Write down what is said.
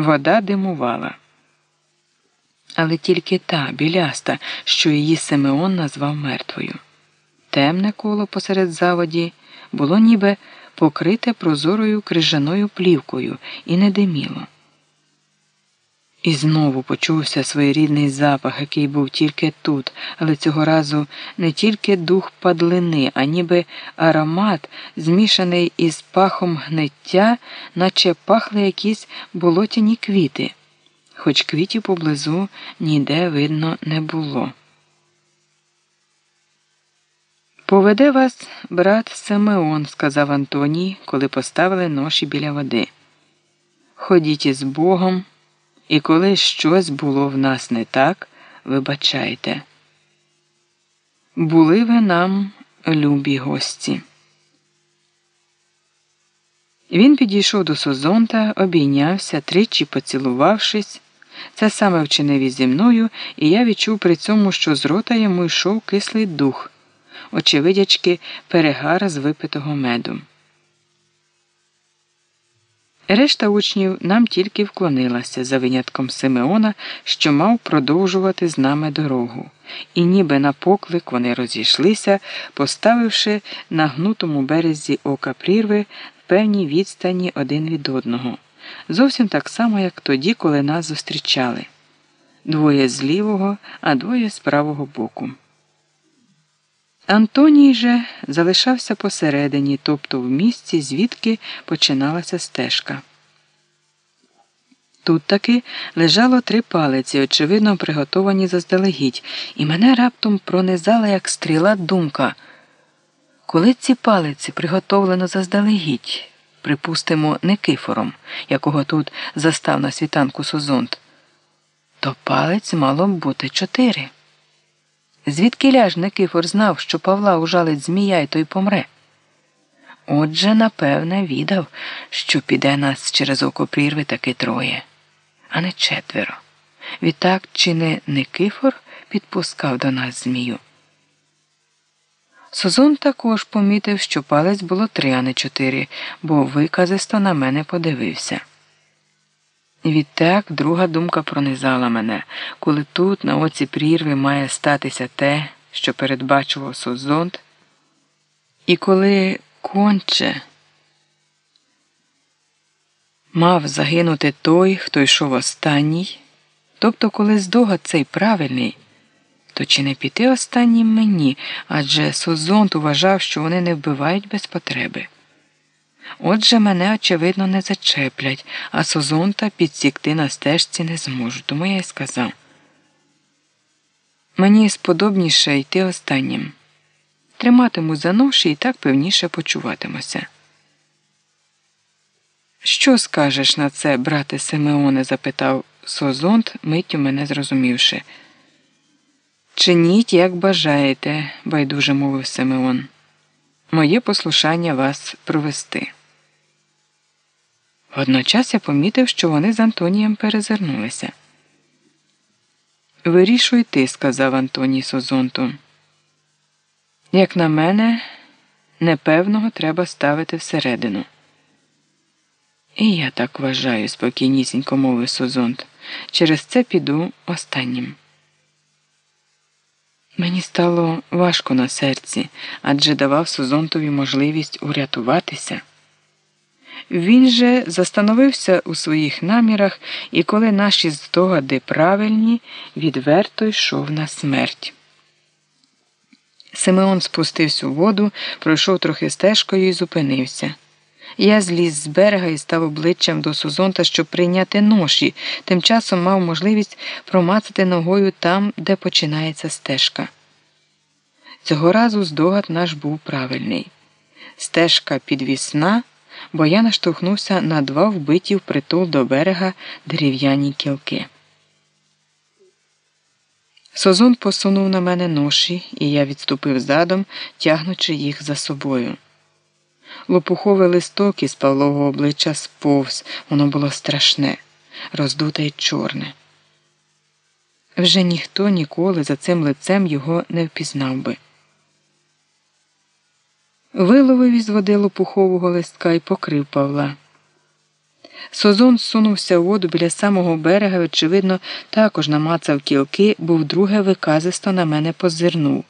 Вода димувала. Але тільки та біляста, що її Симеон назвав мертвою. Темне коло посеред заводі було ніби покрите прозорою крижаною плівкою і не диміло. І знову почувся своєрідний запах, який був тільки тут, але цього разу не тільки дух падлини, а ніби аромат, змішаний із пахом гниття, наче пахли якісь болотяні квіти, хоч квітів поблизу ніде видно не було. Поведе вас брат Симеон, сказав Антоній, коли поставили ноші біля води. Ходіть із Богом. І коли щось було в нас не так, вибачайте. Були ви нам любі гості. Він підійшов до Созонта, обійнявся, тричі поцілувавшись. Це саме вчинив і зі мною, і я відчув при цьому, що з рота йому йшов кислий дух, очевидячки, перегар з випитого меду. Решта учнів нам тільки вклонилася за винятком Симеона, що мав продовжувати з нами дорогу, і ніби на поклик вони розійшлися, поставивши на гнутому березі ока прірви в певній відстані один від одного, зовсім так само, як тоді, коли нас зустрічали. Двоє з лівого, а двоє з правого боку. Антоній же залишався посередині, тобто в місці, звідки починалася стежка. Тут таки лежало три палиці, очевидно, приготовані заздалегідь, і мене раптом пронизала як стріла думка. Коли ці палиці приготовлено заздалегідь, припустимо, Никифором, якого тут застав на світанку Созонт, то палець мало б бути чотири. Звідки ляж Никифор знав, що Павла ужалить змія і той помре? Отже, напевне, відав, що піде нас через око прірви таки троє, а не четверо. Відтак, чи не Никифор підпускав до нас змію? Созон також помітив, що палець було три, а не чотири, бо виказисто на мене подивився. Відтак друга думка пронизала мене, коли тут, на оці прірви, має статися те, що передбачував Созонт, і коли конче мав загинути той, хто йшов останній, тобто, коли здогад цей правильний, то чи не піти останнім мені, адже Созонт уважав, що вони не вбивають без потреби. Отже, мене, очевидно, не зачеплять, а Созонта підсікти на стежці не зможу, тому я й сказав. Мені сподобніше йти останнім. Триматиму за ноші і так певніше почуватимуся. Що скажеш на це, брате Симеоне? запитав Созонт, миттю мене зрозумівши. Чиніть, як бажаєте, байдуже мовив Симеон. Моє послушання вас провести. Водночас я помітив, що вони з Антонієм перезирнулися. Вирішуй ти, сказав Антоній Созонту. Як на мене, непевного треба ставити всередину. І я так вважаю, спокійнісінько мовив Созонт. Через це піду останнім. Мені стало важко на серці, адже давав Созонтові можливість урятуватися. Він же застановився у своїх намірах, і коли наші здогади правильні, відверто йшов на смерть. Симеон спустився у воду, пройшов трохи стежкою і зупинився. Я зліз з берега і став обличчям до Сузонта, щоб прийняти ноші, тим часом мав можливість промацати ногою там, де починається стежка. Цього разу здогад наш був правильний. Стежка підвісна бо я наштовхнувся на два вбиті впритул до берега дерев'яні кілки. Созон посунув на мене ноші, і я відступив задом, тягнучи їх за собою. Лопуховий листок із Павлового обличчя сповз, воно було страшне, роздуте й чорне. Вже ніхто ніколи за цим лицем його не впізнав би. Виловив із води лопухового листка і покрив Павла. Созон сунувся в воду біля самого берега, очевидно, також намацав кілки, бо вдруге виказисто на мене позирнув.